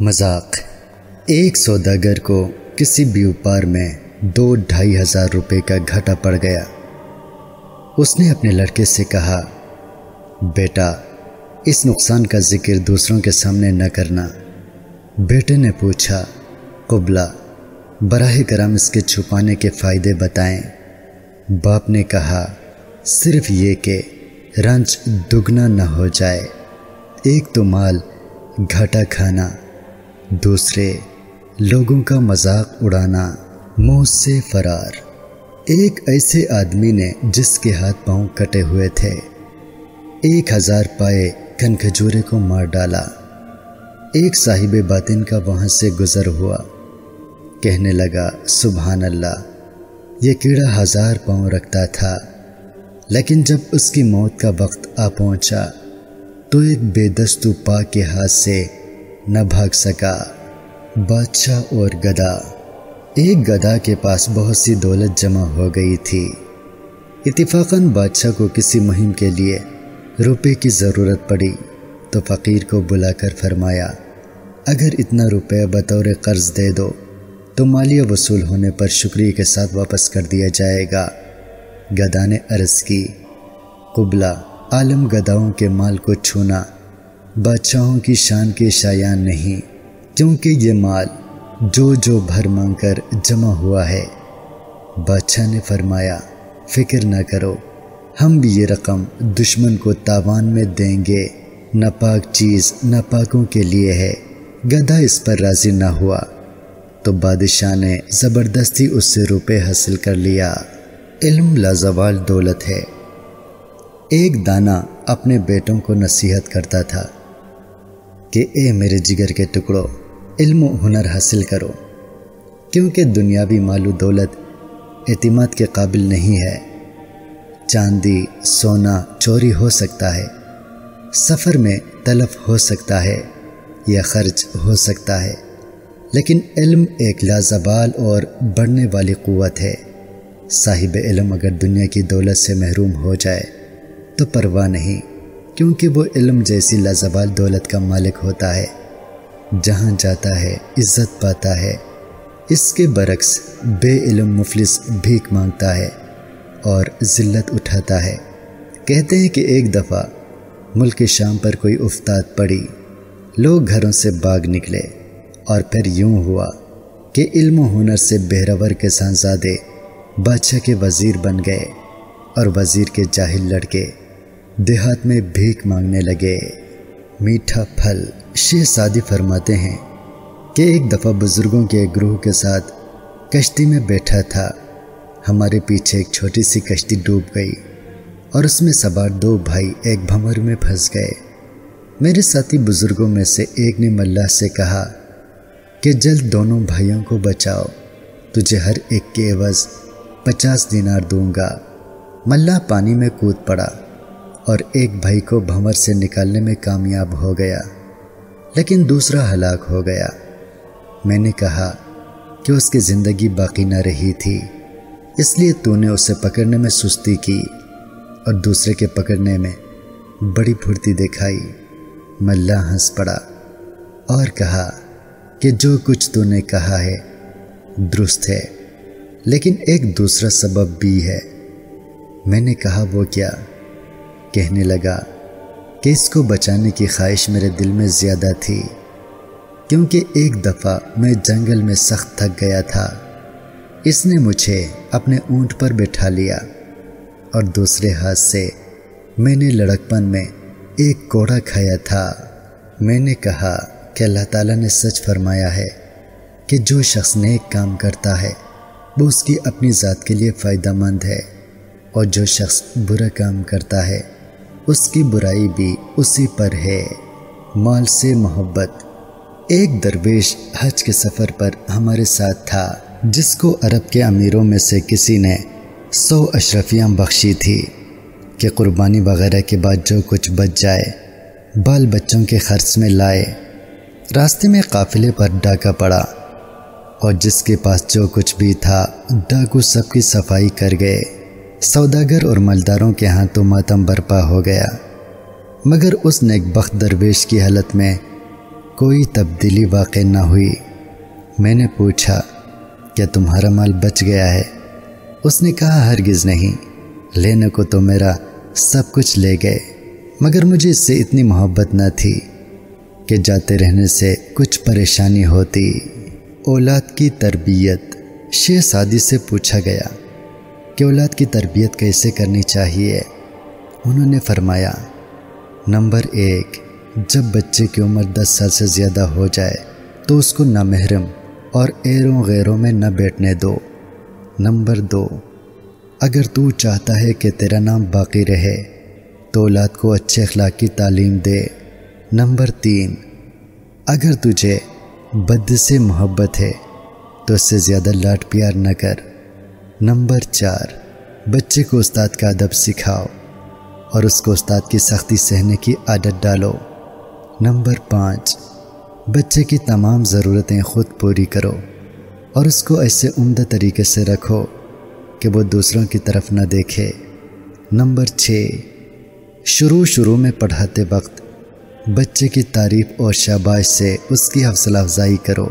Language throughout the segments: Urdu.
مذاق۔ ایک سوداگر کو کسی بیوپار میں دو ڈھائی ہزار روپے کا گھٹا پڑ گیا۔ اس نے اپنے لڑکے سے کہا، بیٹا، اس نقصان کا ذکر دوسروں کے سامنے نہ کرنا۔ بیٹے نے پوچھا، قبلہ، براہ کرم اس کے چھپانے کے فائدے بتائیں؟ باپ نے کہا، صرف یہ کہ رنج دگنا نہ ہو جائے۔ ایک تو مال، گھاٹا کھانا۔ دوسرے، لوگوں کا مذاق اڑانا منہ سے فرار۔ ایک ایسے آدمی نے جس کے ہاتھ پاؤں کٹے ہوئے تھے، ایک ہزار پائے کن کھجورے کو مار ڈالا۔ ایک صاحب باطن کا وہاں سے گزر ہوا۔ کہنے لگا، سبحان اللہ، یہ کیڑا ہزار پاؤں رکھتا تھا۔ لیکن جب اس کی موت کا وقت آ پہنچا، تو ایک بے دستو پا کے ہاتھ سے نہ بھاگ سکا۔ بادشاہ اور گدا۔ ایک گدا کے پاس بہت سی دولت جمع ہو گئی تھی۔ اتفاقاً بادشاہ کو کسی مہم کے لیے روپے کی ضرورت پڑی۔ تو فقیر کو بلا کر فرمایا، اگر اتنا روپے بطور قرض دے دو، تو مالیہ وصول ہونے پر شکریہ کے ساتھ واپس کر دیا جائے گا۔ گدا نے عرض کی، قبلہ عالم گداؤں کے مال کو چھونا۔ بادشاہوں کی شان کے شایان نہیں، کیونکہ یہ مال جو جو بھر مانگ کر جمع ہوا ہے۔ بادشاہ نے فرمایا، فکر نہ کرو، ہم بھی یہ رقم دشمن کو تاوان میں دیں گے۔ ناپاک چیز ناپاکوں کے لیے ہے، گدھا اس پر راضی نہ ہوا۔ تو بادشاہ نے زبردستی اس سے روپے حاصل کر لیا۔ علم لازوال دولت ہے۔ ایک دانہ اپنے بیٹوں کو نصیحت کرتا تھا۔ کہ اے میرے جگر کے ٹکڑوں علم و ہنر حاصل کرو، کیونکہ دنیاوی مال و دولت اعتماد کے قابل نہیں ہے۔ چاندی، سونا، چوری ہو سکتا ہے، سفر میں تلف ہو سکتا ہے، یا خرچ ہو سکتا ہے، لیکن علم ایک لازبال اور بڑھنے والی قوت ہے۔ صاحب علم اگر دنیا کی دولت سے محروم ہو جائے تو پرواہ نہیں۔ کیونکہ وہ علم جیسی لازوال دولت کا مالک ہوتا ہے، جہاں جاتا ہے، عزت پاتا ہے۔ اس کے برعکس بے علم مفلس بھیک مانگتا ہے اور ذلت اٹھاتا ہے۔ کہتے ہیں کہ ایک دفعہ ملک شام پر کوئی افتاد پڑی، لوگ گھروں سے باغ نکلے اور پھر یوں ہوا کہ علم و ہنر سے بہرور کے سانزادے بادشاہ کے وزیر بن گئے اور وزیر کے جاہل لڑکے دیہات میں بھیک مانگنے لگے۔ میٹھا پھل۔ شہزادی فرماتے ہیں کہ ایک دفعہ بزرگوں کے گروہ کے ساتھ کشتی میں بیٹھا تھا۔ ہمارے پیچھے ایک چھوٹی سی کشتی ڈوب گئی اور اس میں سوار دو بھائی ایک بھمر میں پھنس گئے۔ میرے ساتھی بزرگوں میں سے ایک نے ملا سے کہا کہ جلد دونوں بھائیوں کو بچاؤ، تجھے ہر ایک کے عوض پچاس دینار دوں گا۔ ملا پانی میں کود پڑا۔ اور ایک بھائی کو بھمر سے نکالنے میں کامیاب ہو گیا، لیکن دوسرا ہلاک ہو گیا۔ میں نے کہا کہ اس کی زندگی باقی نہ رہی تھی، اس لیے تو نے اسے پکڑنے میں سستی کی اور دوسرے کے پکڑنے میں بڑی پھرتی دکھائی۔ ملا ہنس پڑا اور کہا کہ جو کچھ تو نے کہا ہے، درست ہے، لیکن ایک دوسرا سبب بھی ہے۔ میں نے کہا وہ کیا؟ کہنے لگا کہ اس کو بچانے کی خواہش میرے دل میں زیادہ تھی، کیونکہ ایک دفعہ میں جنگل میں سخت تھک گیا تھا۔ اس نے مجھے اپنے اونٹ پر بٹھا لیا اور دوسرے ہاتھ سے میں نے لڑکپن میں ایک کوڑا کھایا تھا۔ میں نے کہا کہ اللہ تعالیٰ نے سچ فرمایا ہے کہ جو شخص نیک کام کرتا ہے، وہ اس کی اپنی ذات کے لیے فائدہ مند ہے اور جو شخص برا کام کرتا ہے اس کی برائی بھی اسی پر ہے۔ مال سے محبت۔ ایک درویش حج کے سفر پر ہمارے ساتھ تھا، جس کو عرب کے امیروں میں سے کسی نے سو اشرفیاں بخشی تھی کہ قربانی وغیرہ کے بعد جو کچھ بچ جائے، بال بچوں کے خرچ میں لائے۔ راستے میں قافلے پر ڈاکہ پڑا اور جس کے پاس جو کچھ بھی تھا، ڈاکو سب کی صفائی کر گئے۔ سوداگر اور مالداروں کے ہاں تو ماتم برپا ہو گیا۔ مگر اس نیک بخت درویش کی حالت میں کوئی تبدیلی واقع نہ ہوئی۔ میں نے پوچھا، کیا تمہارا مال بچ گیا ہے؟ اس نے کہا، ہرگز نہیں، لینے کو تو میرا سب کچھ لے گئے، مگر مجھے اس سے اتنی محبت نہ تھی کہ جاتے رہنے سے کچھ پریشانی ہوتی۔ اولاد کی تربیت شیخ سادی سے پوچھا گیا۔ کہ اولاد کی تربیت کیسے کرنی چاہیے؟ انہوں نے فرمایا، نمبر ایک، جب بچے کی عمر دس سال سے زیادہ ہو جائے تو اس کو نہ محرم اور ایروں غیروں میں نہ بیٹھنے دو۔ نمبر دو، اگر تو چاہتا ہے کہ تیرا نام باقی رہے تو اولاد کو اچھے اخلاق کی تعلیم دے۔ نمبر تین، اگر تجھے بد سے محبت ہے تو اس سے زیادہ لاٹ پیار نہ کر۔ نمبر چار، بچے کو استاد کا ادب سکھاؤ اور اس کو استاد کی سختی سہنے کی عادت ڈالو۔ نمبر پانچ، بچے کی تمام ضرورتیں خود پوری کرو اور اس کو ایسے عمدہ طریقے سے رکھو کہ وہ دوسروں کی طرف نہ دیکھے۔ نمبر چھ، شروع شروع میں پڑھاتے وقت بچے کی تعریف اور شاباش سے اس کی حوصلہ افزائی کرو۔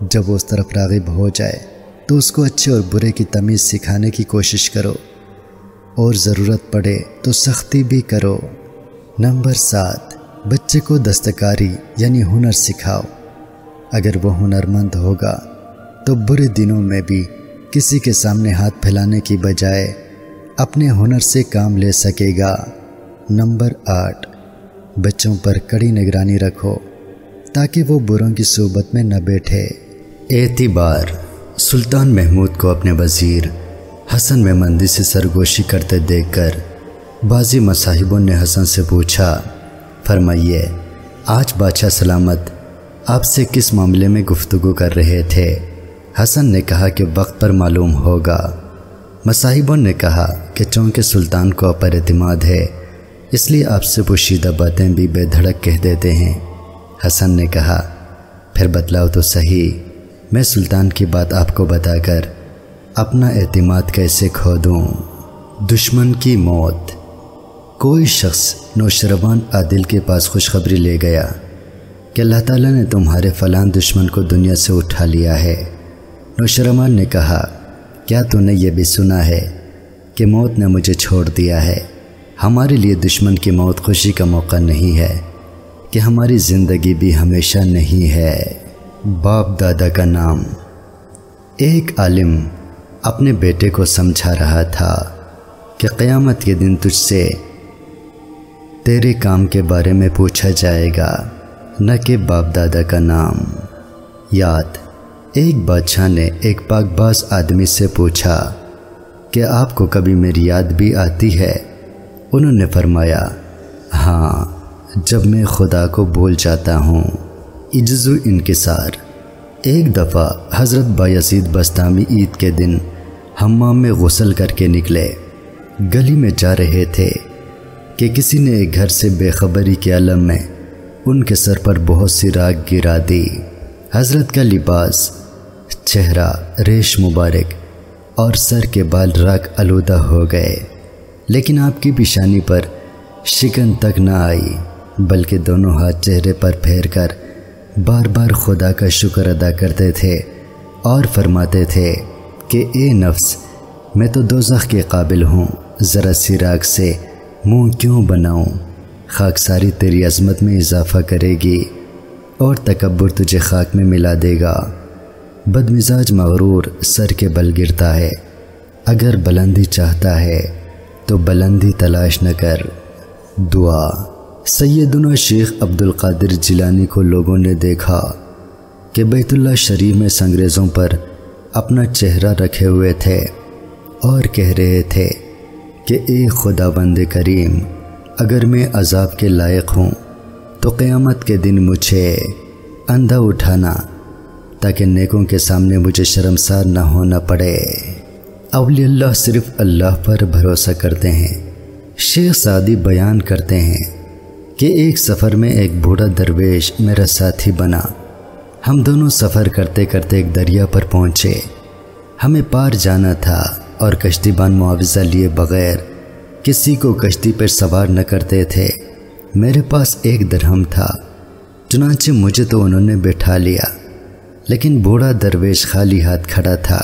جب وہ اس طرف راغب ہو جائے تو اس کو اچھے اور برے کی تمیز سکھانے کی کوشش کرو اور ضرورت پڑے تو سختی بھی کرو۔ نمبر سات، بچے کو دستکاری یعنی ہنر سکھاؤ۔ اگر وہ ہنر مند ہوگا تو برے دنوں میں بھی کسی کے سامنے ہاتھ پھیلانے کی بجائے اپنے ہنر سے کام لے سکے گا۔ نمبر آٹھ، بچوں پر کڑی نگرانی رکھو تاکہ وہ بروں کی صحبت میں نہ بیٹھے۔ اعتبار سلطان محمود کو اپنے وزیر حسن میں مندی سے سرگوشی کرتے دیکھ کر بعضی مصاحبوں نے حسن سے پوچھا، فرمائیے، آج بادشاہ سلامت آپ سے کس معاملے میں گفتگو کر رہے تھے؟ حسن نے کہا کہ وقت پر معلوم ہوگا۔ مصاحبوں نے کہا کہ چونکہ سلطان کو اپر اعتماد ہے، اس لیے آپ سے پوشیدہ باتیں بھی بے دھڑک کہہ دیتے ہیں۔ حسن نے کہا، پھر بتلاؤ تو صحیح۔ میں سلطان کی بات آپ کو بتا کر اپنا اعتماد کیسے کھو دوں؟ دشمن کی موت۔ کوئی شخص نوشروان عادل کے پاس خوشخبری لے گیا کہ اللہ تعالیٰ نے تمہارے فلان دشمن کو دنیا سے اٹھا لیا ہے۔ نوشروان نے کہا، کیا تو نے یہ بھی سنا ہے کہ موت نے مجھے چھوڑ دیا ہے؟ ہمارے لیے دشمن کی موت خوشی کا موقع نہیں ہے کہ ہماری زندگی بھی ہمیشہ نہیں ہے۔ باپ دادا کا نام۔ ایک عالم اپنے بیٹے کو سمجھا رہا تھا کہ قیامت کے دن تجھ سے تیرے کام کے بارے میں پوچھا جائے گا، نہ کہ باپ دادا کا نام۔ یاد، ایک بادشاہ نے ایک پاک باز آدمی سے پوچھا کہ آپ کو کبھی میری یاد بھی آتی ہے؟ انہوں نے فرمایا ہاں جب میں خدا کو بول جاتا ہوں۔ عجز و انکسار۔ ایک دفعہ حضرت بایزید بستامی عید کے دن ہمام میں غسل کر کے نکلے۔ گلی میں جا رہے تھے کہ کسی نے ایک گھر سے بے خبری کے عالم میں ان کے سر پر بہت سی راگ گرا دی۔ حضرت کا لباس، چہرہ ریش مبارک اور سر کے بال راگ آلودہ ہو گئے۔ لیکن آپ کی پیشانی پر شکن تک نہ آئی، بلکہ دونوں ہاتھ چہرے پر پھیر کر بار بار خدا کا شکر ادا کرتے تھے اور فرماتے تھے کہ اے نفس، میں تو دوزخ کے قابل ہوں۔ ذرا سی راگ سے منہ کیوں بناؤں؟ خاک ساری تیری عظمت میں اضافہ کرے گی اور تکبر تجھے خاک میں ملا دے گا۔ بد مزاج مغرور سر کے بل گرتا ہے۔ اگر بلندی چاہتا ہے، تو بلندی تلاش نہ کر۔ دعا۔ سیدنا شیخ عبد القادر جیلانی کو لوگوں نے دیکھا کہ بیت اللہ شریف میں سنگریزوں پر اپنا چہرہ رکھے ہوئے تھے اور کہہ رہے تھے کہ اے خدا بند کریم، اگر میں عذاب کے لائق ہوں تو قیامت کے دن مجھے اندھا اٹھانا تاکہ نیکوں کے سامنے مجھے شرمسار نہ ہونا پڑے۔ اولی اللہ صرف اللہ پر بھروسہ کرتے ہیں، شیخ سعدی بیان کرتے ہیں۔ کہ ایک سفر میں ایک بوڑھا درویش میرا ساتھی بنا۔ ہم دونوں سفر کرتے کرتے ایک دریا پر پہنچے۔ ہمیں پار جانا تھا اور کشتی بان معاوضہ لیے بغیر کسی کو کشتی پر سوار نہ کرتے تھے۔ میرے پاس ایک درہم تھا، چنانچہ مجھے تو انہوں نے بٹھا لیا۔ لیکن بوڑھا درویش خالی ہاتھ کھڑا تھا۔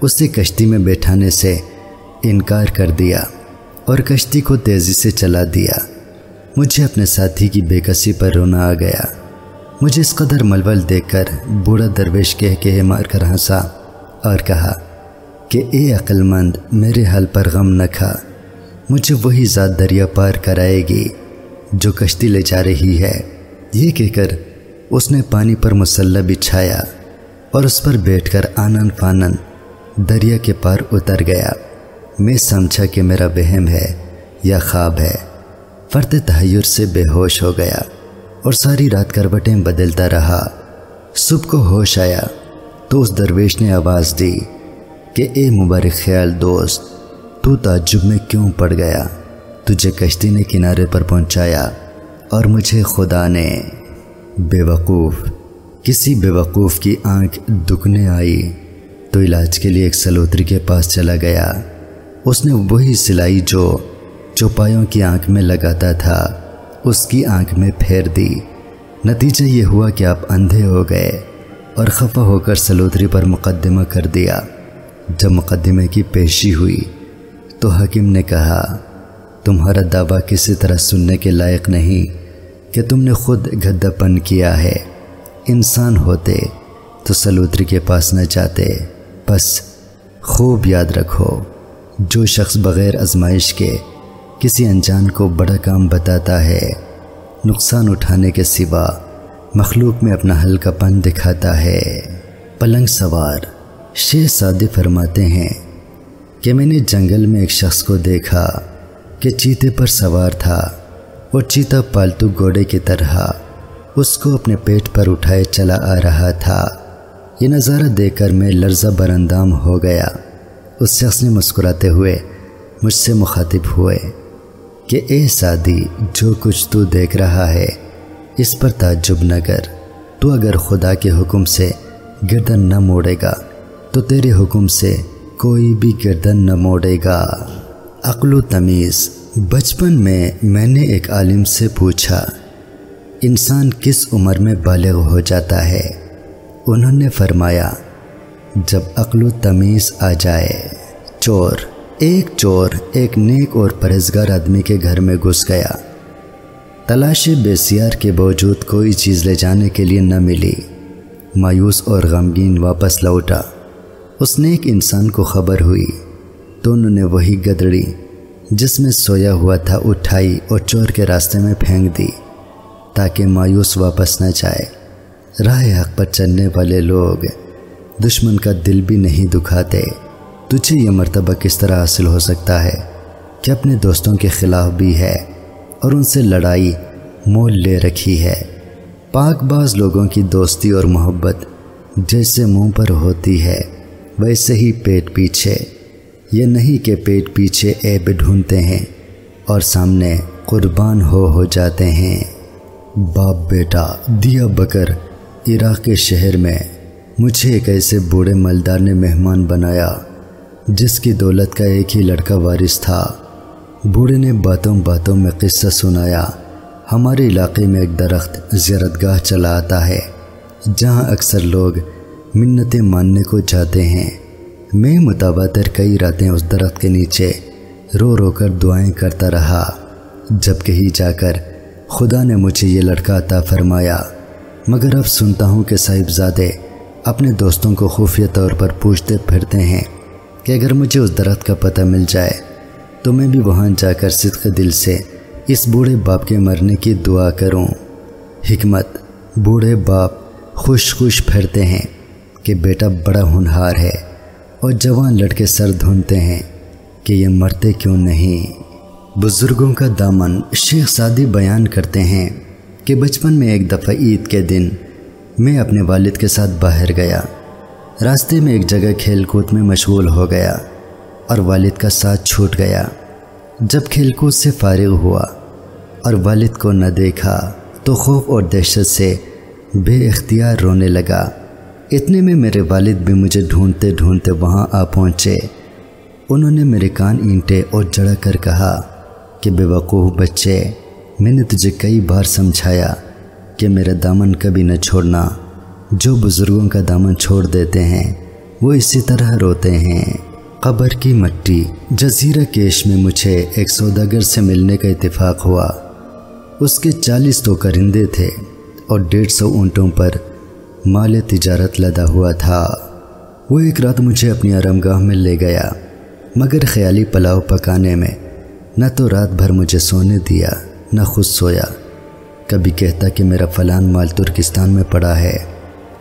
اسے کشتی میں بیٹھانے سے انکار کر دیا اور کشتی کو تیزی سے چلا دیا۔ مجھے اپنے ساتھی کی بے کسی پر رونا آ گیا۔ مجھے اس قدر ملول دیکھ کر بوڑھا درویش کہہ کے مار کر ہنسا اور کہا کہ اے عقل مند میرے حل پر غم نہ کھا۔ مجھے وہی ذات دریا پار کرائے گی جو کشتی لے جا رہی ہے۔ یہ کہہ کر اس نے پانی پر مسلح بچھایا اور اس پر بیٹھ کر آنن فانن دریا کے پار اتر گیا۔ میں سمجھا کہ میرا بہم ہے یا خواب ہے۔ فرد تحیر سے بے ہوش ہو گیا اور ساری رات کروٹیں بدلتا رہا۔ صبح کو ہوش آیا تو اس درویش نے آواز دی کہ اے مبارک خیال دوست، تو تعجب میں کیوں پڑ گیا؟ تجھے کشتی نے کنارے پر پہنچایا اور مجھے خدا نے بے وقوف، کسی بے وقوف کی آنکھ دکھنے آئی تو علاج کے لیے ایک سلوتری کے پاس چلا گیا۔ اس نے وہی سلائی جو چوپایوں کی آنکھ میں لگاتا تھا، اس کی آنکھ میں پھیر دی۔ نتیجہ یہ ہوا کہ آپ اندھے ہو گئے اور خفا ہو کر سلوتری پر مقدمہ کر دیا۔ جب مقدمے کی پیشی ہوئی تو حکیم نے کہا، تمہارا دعویٰ کسی طرح سننے کے لائق نہیں کہ تم نے خود گدہ پن کیا ہے۔ انسان ہوتے تو سلوتری کے پاس نہ جاتے۔ بس خوب یاد رکھو، جو شخص بغیر آزمائش کے کسی انجان کو بڑا کام بتاتا ہے، نقصان اٹھانے کے سوا مخلوق میں اپنا ہلکا پن دکھاتا ہے۔ پلنگ سوار شیخ سادی فرماتے ہیں کہ میں نے جنگل میں ایک شخص کو دیکھا کہ چیتے پر سوار تھا۔ اور چیتا پالتو گھوڑے کی طرح اس کو اپنے پیٹ پر اٹھائے چلا آ رہا تھا۔ یہ نظارہ دیکھ کر میں لرزہ برندام ہو گیا۔ اس شخص نے مسکراتے ہوئے مجھ سے مخاطب ہوئے۔ کہ اے سادی، جو کچھ تو دیکھ رہا ہے، اس پر تعجب نہ کر۔ تو اگر خدا کے حکم سے گردن نہ موڑے گا، تو تیرے حکم سے کوئی بھی گردن نہ موڑے گا۔ عقل و تمیز۔ بچپن میں میں نے ایک عالم سے پوچھا، انسان کس عمر میں بالغ ہو جاتا ہے؟ انہوں نے فرمایا، جب عقل و تمیز آ جائے، چور۔ ایک چور ایک نیک اور پرہزگار آدمی کے گھر میں گھس گیا۔ تلاش بے سیار کے باوجود کوئی چیز لے جانے کے لیے نہ ملی۔ مایوس اور غمگین واپس لوٹا۔ اس نیک انسان کو خبر ہوئی۔ تو انہوں نے وہی گدڑی جس میں سویا ہوا تھا اٹھائی اور چور کے راستے میں پھینک دی تاکہ مایوس واپس نہ جائے۔ راہ حق پر چلنے والے لوگ دشمن کا دل بھی نہیں دکھاتے۔ تجھے یہ مرتبہ کس طرح حاصل ہو سکتا ہے کہ اپنے دوستوں کے خلاف بھی ہے اور ان سے لڑائی مول لے رکھی ہے؟ پاک باز لوگوں کی دوستی اور محبت جیسے منہ پر ہوتی ہے، ویسے ہی پیٹ پیچھے۔ یہ نہیں کہ پیٹ پیچھے عیب ڈھونڈتے ہیں اور سامنے قربان ہو ہو جاتے ہیں۔ باپ بیٹا، دیا بکر، عراق کے شہر میں مجھے ایک ایسے بوڑھے ملدار نے مہمان بنایا۔ جس کی دولت کا ایک ہی لڑکا وارث تھا۔ بوڑھے نے باتوں باتوں میں قصہ سنایا۔ ہمارے علاقے میں ایک درخت زیارت گاہ چلا آتا ہے، جہاں اکثر لوگ منتیں ماننے کو چاہتے ہیں۔ میں متبادر کئی راتیں اس درخت کے نیچے رو رو کر دعائیں کرتا رہا جب کہیں جا کر خدا نے مجھے یہ لڑکا عطا فرمایا۔ مگر اب سنتا ہوں کہ صاحبزادے اپنے دوستوں کو خفیہ طور پر پوچھتے پھرتے ہیں۔ کہ اگر مجھے اس درخت کا پتہ مل جائے، تو میں بھی وہاں جا کر صدق دل سے اس بوڑھے باپ کے مرنے کی دعا کروں۔ حکمت، بوڑھے باپ خوش خوش پھرتے ہیں کہ بیٹا بڑا ہنہار ہے اور جوان لڑکے سر دھونتے ہیں کہ یہ مرتے کیوں نہیں۔ بزرگوں کا دامن شیخ سادی بیان کرتے ہیں کہ بچپن میں ایک دفعہ عید کے دن میں اپنے والد کے ساتھ باہر گیا۔ راستے میں ایک جگہ کھیل کود میں مشغول ہو گیا اور والد کا ساتھ چھوٹ گیا۔ جب کھیل کود سے فارغ ہوا اور والد کو نہ دیکھا تو خوف اور دہشت سے بے اختیار رونے لگا۔ اتنے میں میرے والد بھی مجھے ڈھونڈتے ڈھونڈتے وہاں آ پہنچے۔ انہوں نے میرے کان اینٹے اور جڑا کر کہا کہ بے وقوف بچے، میں نے تجھے کئی بار سمجھایا کہ میرا دامن کبھی نہ چھوڑنا۔ جو بزرگوں کا دامن چھوڑ دیتے ہیں، وہ اسی طرح روتے ہیں۔ قبر کی مٹی، جزیرہ کیش میں مجھے ایک سوداگر سے ملنے کا اتفاق ہوا۔ اس کے چالیس تو کرندے تھے اور ڈیڑھ سو اونٹوں پر مال تجارت لدا ہوا تھا۔ وہ ایک رات مجھے اپنی آرام گاہ میں لے گیا، مگر خیالی پلاؤ پکانے میں نہ تو رات بھر مجھے سونے دیا، نہ خود سویا۔ کبھی کہتا کہ میرا فلان مال ترکستان میں پڑا ہے۔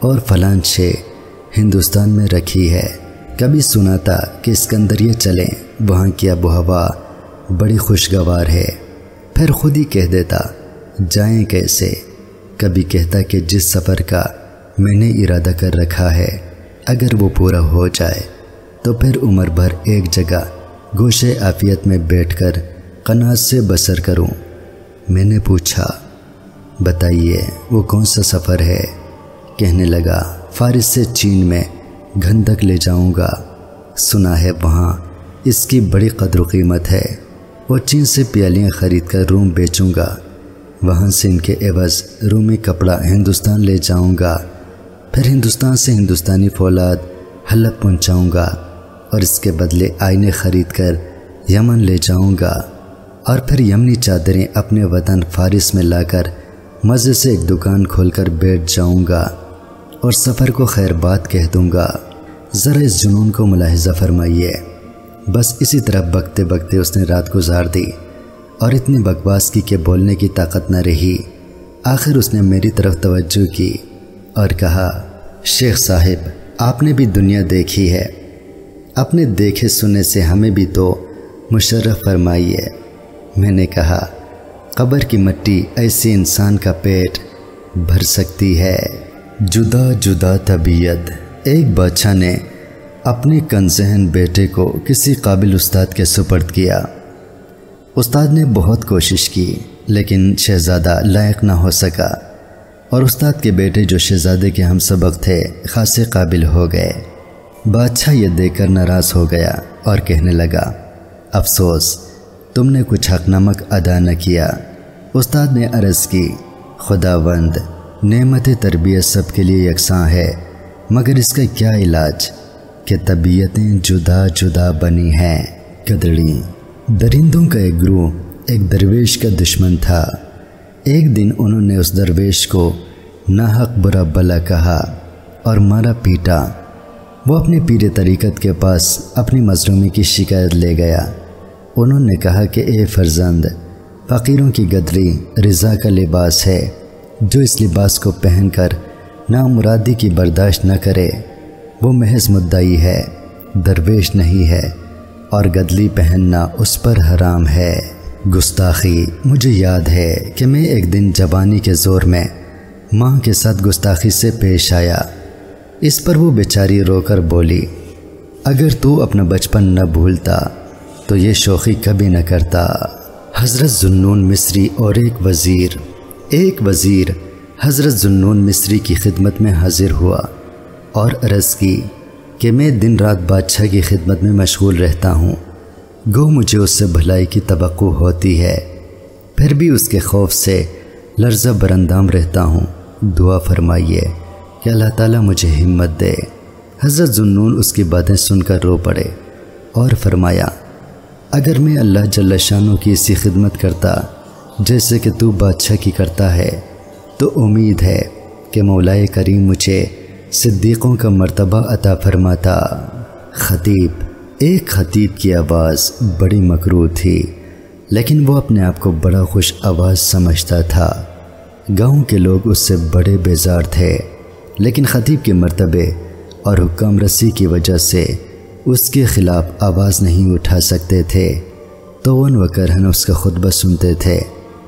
اور فلانشے ہندوستان میں رکھی ہے۔ کبھی سنا تھا کہ اسکندریہ چلیں، وہاں کی اب و ہوا بڑی خوشگوار ہے۔ پھر خود ہی کہہ دیتا، جائیں کیسے؟ کبھی کہتا کہ جس سفر کا میں نے ارادہ کر رکھا ہے، اگر وہ پورا ہو جائے۔ تو پھر عمر بھر ایک جگہ گوشے عافیت میں بیٹھ کر قناعت سے بسر کروں۔ میں نے پوچھا، بتائیے وہ کون سا سفر ہے؟ کہنے لگا، فارس سے چین میں گھندک لے جاؤں گا۔ سنا ہے وہاں اس کی بڑی قدر و قیمت ہے۔ اور چین سے پیالیاں خرید کر روم بیچوں گا۔ وہاں سے ان کے عوض رومی کپڑا ہندوستان لے جاؤں گا۔ پھر ہندوستان سے ہندوستانی فولاد حلب پہنچاؤں گا اور اس کے بدلے آئینے خرید کر یمن لے جاؤں گا۔ اور پھر یمنی چادریں اپنے وطن فارس میں لا کر مزے سے ایک دکان کھول کر بیٹھ جاؤں گا۔ اور سفر کو خیر بات کہہ دوں گا۔ ذرا اس جنون کو ملاحظہ فرمائیے۔ بس اسی طرح بکتے بکتے اس نے رات گزار دی اور اتنی بکواس کی کہ بولنے کی طاقت نہ رہی۔ آخر اس نے میری طرف توجہ کی اور کہا، شیخ صاحب، آپ نے بھی دنیا دیکھی ہے۔ اپنے دیکھے سننے سے ہمیں بھی تو مشرف فرمائیے۔ میں نے کہا، قبر کی مٹی ایسی انسان کا پیٹ بھر سکتی ہے۔ جدا جدا طبیعت ایک بادشاہ نے اپنے کنزہن بیٹے کو کسی قابل استاد کے سپرد کیا۔ استاد نے بہت کوشش کی، لیکن شہزادہ لائق نہ ہو سکا اور استاد کے بیٹے جو شہزادے کے ہم سبق تھے خاصے قابل ہو گئے۔ بادشاہ یہ دیکھ کر ناراض ہو گیا اور کہنے لگا، افسوس، تم نے کچھ حق نمک ادا نہ کیا۔ استاد نے عرض کی خدا بند نعمت تربیت سب کے لیے یکساں ہے، مگر اس کا کیا علاج؟ کہ طبیعتیں جدا جدا بنی ہیں کدڑی درندوں کا ایک گروہ، ایک درویش کا دشمن تھا۔ ایک دن انہوں نے اس درویش کو ناحق برا بلا کہا اور مارا پیٹا۔ وہ اپنے پیر طریقت کے پاس اپنی مظلومی کی شکایت لے گیا۔ انہوں نے کہا کہ اے فرزند، فقیروں کی گدری رضا کا لباس ہے۔ جو اس لباس کو پہن کر نامرادی کی برداشت نہ کرے، وہ محض مدعی ہے، درویش نہیں ہے، اور گدلی پہننا اس پر حرام ہے۔ گستاخی مجھے یاد ہے کہ میں ایک دن جوانی کے زور میں ماں کے ساتھ گستاخی سے پیش آیا۔ اس پر وہ بیچاری رو کر بولی، اگر تو اپنا بچپن نہ بھولتا، تو یہ شوخی کبھی نہ کرتا۔ حضرت زنون مصری اور ایک وزیر۔ ایک وزیر حضرت زنون مصری کی خدمت میں حاضر ہوا اور عرض کی کہ میں دن رات بادشاہ کی خدمت میں مشغول رہتا ہوں۔ گو مجھے اس سے بھلائی کی توقع ہوتی ہے۔ پھر بھی اس کے خوف سے لرزہ برندام رہتا ہوں۔ دعا فرمائیے کہ اللہ تعالیٰ مجھے ہمت دے۔ حضرت ظنون اس کی باتیں سن کر رو پڑے اور فرمایا، اگر میں اللہ جل شانوں کی اسی خدمت کرتا جیسے کہ تو بادشاہ کی کرتا ہے، تو امید ہے کہ مولائے کریم مجھے صدیقوں کا مرتبہ عطا فرماتا۔ خطیب، ایک خطیب کی آواز بڑی مکرو تھی، لیکن وہ اپنے آپ کو بڑا خوش آواز سمجھتا تھا۔ گاؤں کے لوگ اس سے بڑے بیزار تھے، لیکن خطیب کے مرتبے اور حکام رسی کی وجہ سے اس کے خلاف آواز نہیں اٹھا سکتے تھے، تو و کرہن اس کا خطبہ سنتے تھے۔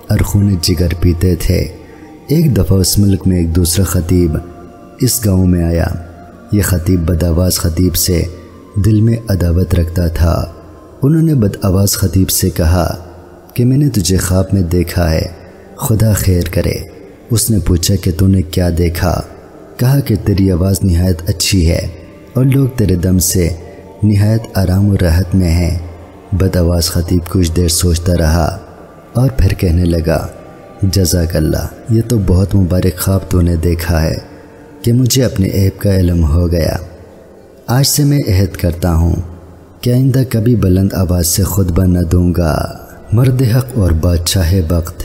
اور خون جگر پیتے تھے۔ ایک دفعہ اس ملک میں ایک دوسرا خطیب اس گاؤں میں آیا۔ یہ خطیب بدآواز خطیب سے دل میں عداوت رکھتا تھا۔ انہوں نے بد آواز خطیب سے کہا کہ میں نے تجھے خواب میں دیکھا ہے، خدا خیر کرے۔ اس نے پوچھا کہ تو نے کیا دیکھا؟ کہا کہ تیری آواز نہایت اچھی ہے اور لوگ تیرے دم سے نہایت آرام و راحت میں ہیں۔ بد آواز خطیب کچھ دیر سوچتا رہا۔ اور پھر کہنے لگا، جزاک اللہ، یہ تو بہت مبارک خواب تو نے دیکھا ہے کہ مجھے اپنے عیب کا علم ہو گیا۔ آج سے میں عہد کرتا ہوں کہ آئندہ کبھی بلند آواز سے خطبہ نہ دوں گا۔ مرد حق اور بادشاہ وقت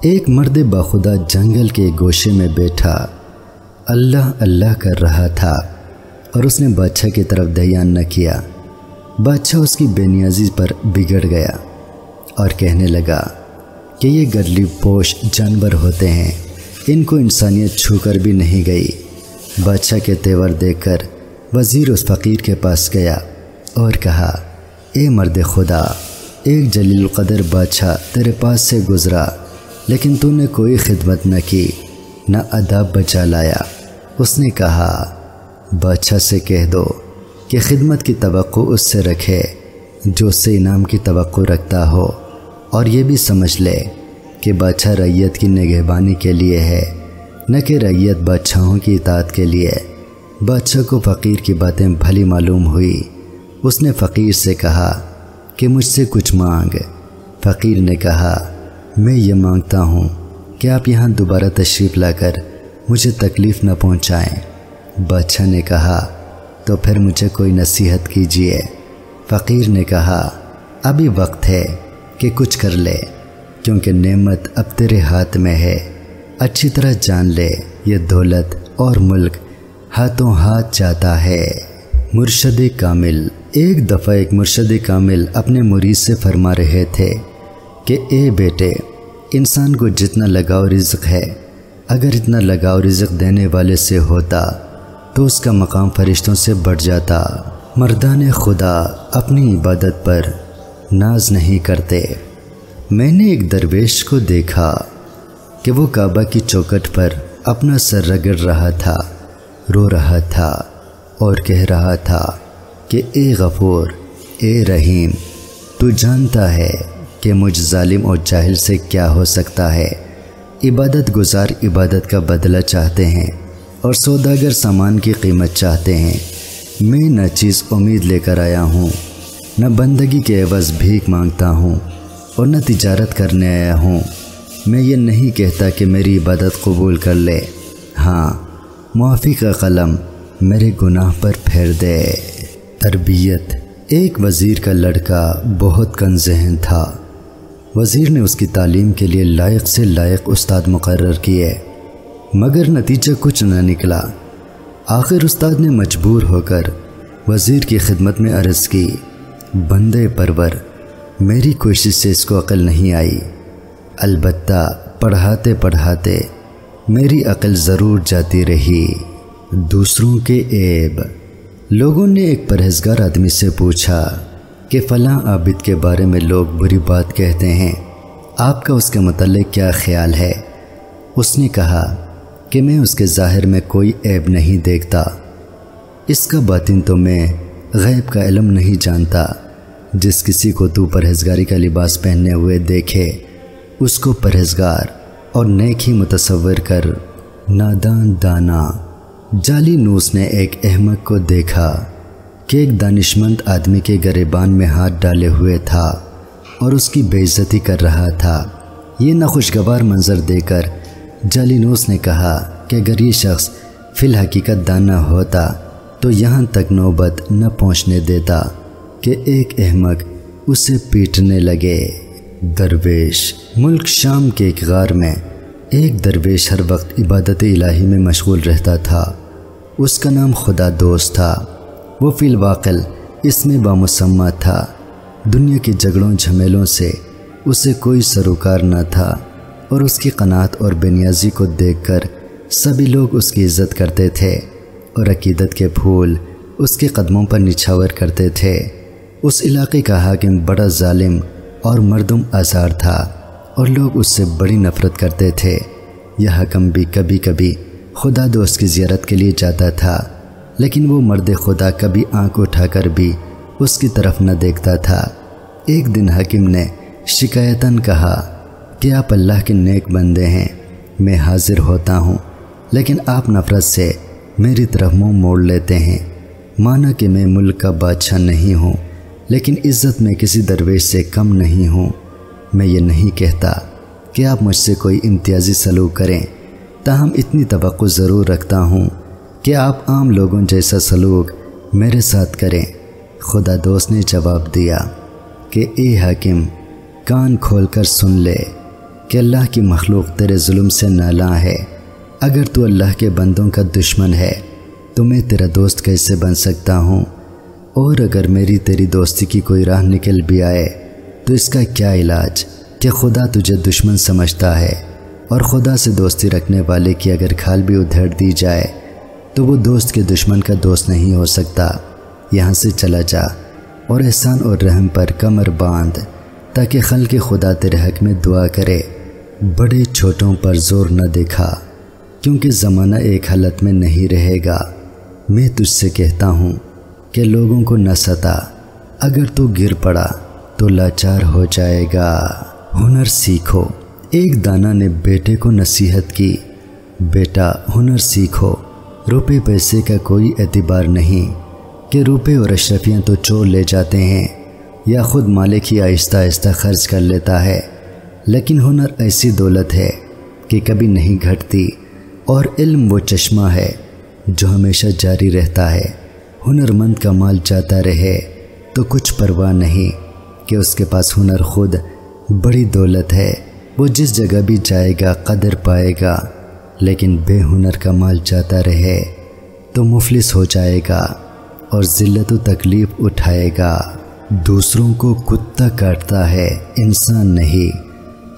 ایک مرد باخدا جنگل کے گوشے میں بیٹھا۔ اللہ اللہ کر رہا تھا اور اس نے بادشاہ کی طرف دھیان نہ کیا۔ بادشاہ اس کی بے نیازی پر بگڑ گیا۔ اور کہنے لگا کہ یہ گرلی پوش جانور ہوتے ہیں۔ ان کو انسانیت چھو کر بھی نہیں گئی۔ بادشاہ کے تیور دیکھ کر وزیر اس فقیر کے پاس گیا اور کہا، اے مرد خدا، ایک جلیل القدر بادشاہ تیرے پاس سے گزرا، لیکن تو نے کوئی خدمت نہ کی، نہ اداب بچا لایا۔ اس نے کہا، بادشاہ سے کہہ دو کہ خدمت کی توقع اس سے رکھے، جو اس سے انعام کی توقع رکھتا ہو۔ اور یہ بھی سمجھ لے کہ بادشاہ ریت کی نگہبانی کے لیے ہے، نہ کہ ریت بادشاہوں کی اطاعت کے لیے۔ بادشاہ کو فقیر کی باتیں بھلی معلوم ہوئی۔ اس نے فقیر سے کہا کہ مجھ سے کچھ مانگ۔ فقیر نے کہا، میں یہ مانگتا ہوں کہ آپ یہاں دوبارہ تشریف لا کر مجھے تکلیف نہ پہنچائیں۔ بادشاہ نے کہا، تو پھر مجھے کوئی نصیحت کیجیے۔ فقیر نے کہا، ابھی وقت ہے۔ کہ کچھ کر لے، کیونکہ نعمت اب تیرے ہاتھ میں ہے۔ اچھی طرح جان لے، یہ دولت اور ملک ہاتھوں ہاتھ جاتا ہے۔ مرشد کامل، ایک دفعہ ایک مرشد کامل اپنے مرید سے فرما رہے تھے کہ، اے بیٹے، انسان کو جتنا لگاؤ رزق ہے، اگر اتنا لگاؤ رزق دینے والے سے ہوتا تو اس کا مقام فرشتوں سے بڑھ جاتا۔ مردان خدا، اپنی عبادت پر ناز نہیں کرتے۔ میں نے ایک درویش کو دیکھا کہ وہ کعبہ کی چوکٹ پر اپنا سر رگڑ رہا تھا، رو رہا تھا اور کہہ رہا تھا کہ، اے غفور، اے رحیم، تو جانتا ہے کہ مجھ ظالم اور جاہل سے کیا ہو سکتا ہے۔ عبادت گزار عبادت کا بدلہ چاہتے ہیں اور سوداگر سامان کی قیمت چاہتے ہیں۔ میں نہ چیز امید لے کر آیا ہوں۔ نہ بندگی کے عوض بھیک مانگتا ہوں اور نہ تجارت کرنے آیا ہوں۔ میں یہ نہیں کہتا کہ میری عبادت قبول کر لے۔ ہاں معافی کا قلم میرے گناہ پر پھیر دے۔ تربیت، ایک وزیر کا لڑکا بہت کن ذہن تھا۔ وزیر نے اس کی تعلیم کے لیے لائق سے لائق استاد مقرر کیے، مگر نتیجہ کچھ نہ نکلا۔ آخر استاد نے مجبور ہو کر وزیر کی خدمت میں عرض کی۔ بندے پرور، میری کوشش سے اس کو عقل نہیں آئی۔ البتہ پڑھاتے پڑھاتے میری عقل ضرور جاتی رہی۔ دوسروں کے عیب۔ لوگوں نے ایک پرہزگار آدمی سے پوچھا کہ فلاں عابد کے بارے میں لوگ بری بات کہتے ہیں۔ آپ کا اس کے متعلق کیا خیال ہے؟ اس نے کہا کہ میں اس کے ظاہر میں کوئی عیب نہیں دیکھتا۔ اس کا باطن تو میں غیب کا علم نہیں جانتا۔ جس کسی کو تو پرہیزگاری کا لباس پہننے ہوئے دیکھے، اس کو پرہیزگار اور نیک ہی متصور کر، نادان دانا۔ جالی نوس نے ایک احمد کو دیکھا کہ ایک دانشمند آدمی کے گریبان میں ہاتھ ڈالے ہوئے تھا اور اس کی بے عزتی کر رہا تھا۔ یہ ناخوشگوار منظر دے کر جالی نوس نے کہا کہ اگر یہ شخص فی الحقیقت دانا ہوتا تو یہاں تک نوبت نہ پہنچنے دیتا۔ کہ ایک احمق اسے پیٹنے لگے۔ درویش، ملک شام کے ایک غار میں۔ ایک درویش ہر وقت عبادت الہی میں مشغول رہتا تھا۔ اس کا نام خدا دوست تھا۔ وہ فی الواقل اس میں بامسمہ تھا۔ دنیا کے جھگڑوں، جھمیلوں سے اسے کوئی سروکار نہ تھا۔ اور اس کی قناعت اور بنیازی کو دیکھ کر سبھی لوگ اس کی عزت کرتے تھے۔ اور عقیدت کے پھول اس کے قدموں پر نچھاور کرتے تھے۔ اس علاقے کا حاکم بڑا ظالم اور مردم آزار تھا اور لوگ اس سے بڑی نفرت کرتے تھے۔ یہ حکم بھی کبھی کبھی خدا دوست کی زیارت کے لیے جاتا تھا، لیکن وہ مرد خدا کبھی آنکھ اٹھا کر بھی اس کی طرف نہ دیکھتا تھا۔ ایک دن حکیم نے شکایتاً کہا کہ آپ اللہ کے نیک بندے ہیں، میں حاضر ہوتا ہوں، لیکن آپ نفرت سے میری طرف منہ موڑ لیتے ہیں۔ مانا کہ میں ملک کا بادشاہ نہیں ہوں۔ لیکن عزت میں کسی درویش سے کم نہیں ہوں۔ میں یہ نہیں کہتا کہ آپ مجھ سے کوئی امتیازی سلوک کریں۔ تاہم اتنی توقع ضرور رکھتا ہوں کہ آپ عام لوگوں جیسا سلوک میرے ساتھ کریں۔ خدا دوست نے جواب دیا کہ، اے حاکم، کان کھول کر سن لے کہ اللہ کی مخلوق تیرے ظلم سے نالاں ہے۔ اگر تو اللہ کے بندوں کا دشمن ہے، تو میں تیرا دوست کیسے بن سکتا ہوں؟ اور اگر میری تیری دوستی کی کوئی راہ نکل بھی آئے، تو اس کا کیا علاج؟ کہ خدا تجھے دشمن سمجھتا ہے، اور خدا سے دوستی رکھنے والے کی اگر کھال بھی ادھیڑ دی جائے، تو وہ دوست کے دشمن کا دوست نہیں ہو سکتا۔ یہاں سے چلا جا، اور احسان اور رحم پر کمر باندھ، تاکہ خل کے خدا تیرے حق میں دعا کرے۔ بڑے چھوٹوں پر زور نہ دیکھا کیونکہ زمانہ ایک حالت میں نہیں رہے گا۔ میں تجھ سے کہتا ہوں کہ لوگوں کو نہ ستا۔ اگر تو گر پڑا تو لاچار ہو جائے گا۔ ہنر سیکھو۔ ایک دانا نے بیٹے کو نصیحت کی، بیٹا، ہنر سیکھو۔ روپے پیسے کا کوئی اعتبار نہیں کہ روپے اور اشرفیاں تو چور لے جاتے ہیں یا خود مالک ہی آہستہ آہستہ خرچ کر لیتا ہے۔ لیکن ہنر ایسی دولت ہے کہ کبھی نہیں گھٹتی اور علم وہ چشمہ ہے جو ہمیشہ جاری رہتا ہے۔ ہنر مند کا مال جاتا رہے تو کچھ پرواہ نہیں کہ اس کے پاس ہنر خود بڑی دولت ہے۔ وہ جس جگہ بھی جائے گا قدر پائے گا، لیکن بے ہنر کا مال جاتا رہے تو مفلس ہو جائے گا اور ذلت و تکلیف اٹھائے گا۔ دوسروں کو کتا کاٹتا ہے، انسان نہیں۔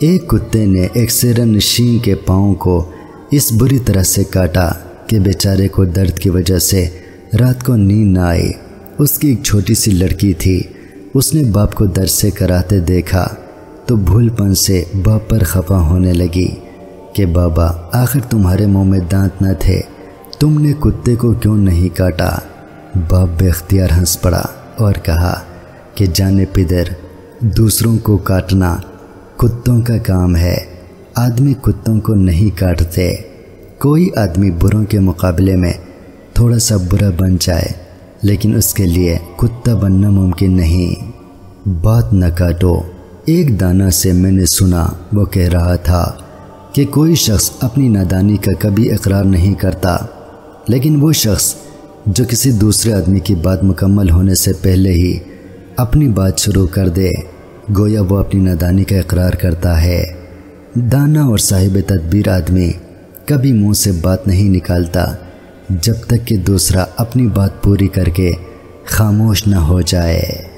ایک کتے نے ایک سیرن نشین کے پاؤں کو اس بری طرح سے کاٹا کہ بیچارے کو درد کی وجہ سے رات کو نیند نہ آئی۔ اس کی ایک چھوٹی سی لڑکی تھی۔ اس نے باپ کو درد سے کراتے دیکھا۔ تو بھول پن سے باپ پر خفا ہونے لگی کہ بابا، آخر تمہارے منہ میں دانت نہ تھے۔ تم نے کتے کو کیوں نہیں کاٹا؟ باپ بے اختیار ہنس پڑا اور کہا کہ جانے پدر، دوسروں کو کاٹنا کتوں کا کام ہے۔ آدمی کتوں کو نہیں کاٹتے۔ کوئی آدمی بروں کے مقابلے میں تھوڑا سا برا بن جائے، لیکن اس کے لیے کتا بننا ممکن نہیں۔ بات نہ کاٹو۔ ایک دانہ سے میں نے سنا، وہ کہہ رہا تھا کہ کوئی شخص اپنی نادانی کا کبھی اقرار نہیں کرتا، لیکن وہ شخص جو کسی دوسرے آدمی کی بات مکمل ہونے سے پہلے ہی اپنی بات شروع کر دے، گویا وہ اپنی نادانی کا اقرار کرتا ہے۔ دانا اور صاحب تدبیر آدمی کبھی منہ سے بات نہیں نکالتا۔ جب تک کہ دوسرا اپنی بات پوری کر کے خاموش نہ ہو جائے۔